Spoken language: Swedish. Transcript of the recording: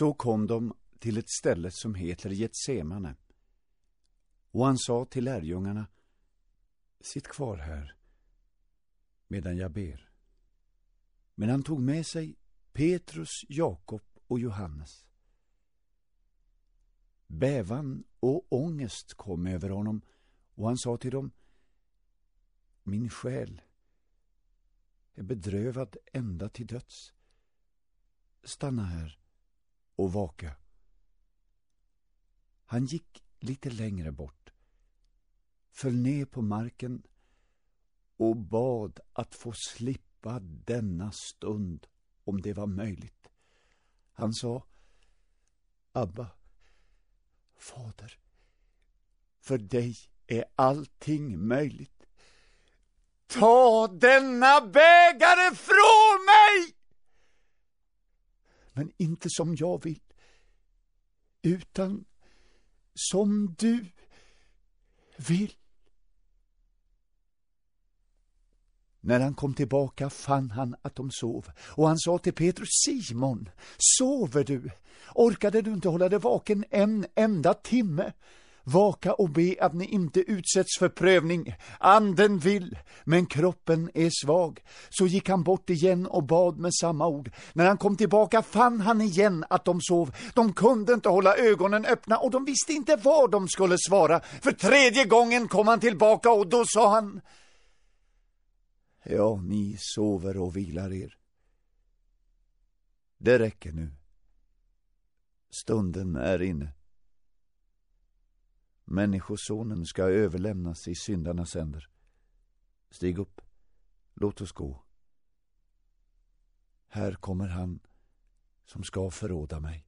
Så kom de till ett ställe som heter Getsemane. Och han sa till lärjungarna, sitt kvar här medan jag ber. Men han tog med sig Petrus, Jakob och Johannes. Bävan och ångest kom över honom och han sa till dem Min själ är bedrövad ända till döds. Stanna här och vaka. Han gick lite längre bort, föll ner på marken och bad att få slippa denna stund om det var möjligt. Han sa Abba, Fader, för dig är allting möjligt. Ta denna bägare från mig! Men inte som jag vill, utan som du vill. När han kom tillbaka fann han att de sov och han sa till Petrus, Simon, sover du? Orkade du inte hålla dig vaken en enda timme? Vaka och be att ni inte utsätts för prövning. Anden vill, men kroppen är svag. Så gick han bort igen och bad med samma ord. När han kom tillbaka fann han igen att de sov. De kunde inte hålla ögonen öppna och de visste inte vad de skulle svara. För tredje gången kom han tillbaka och då sa han Ja, ni sover och vilar er. Det räcker nu. Stunden är inne. Människosonen ska överlämnas i syndarnas händer. Stig upp, låt oss gå. Här kommer han som ska förråda mig.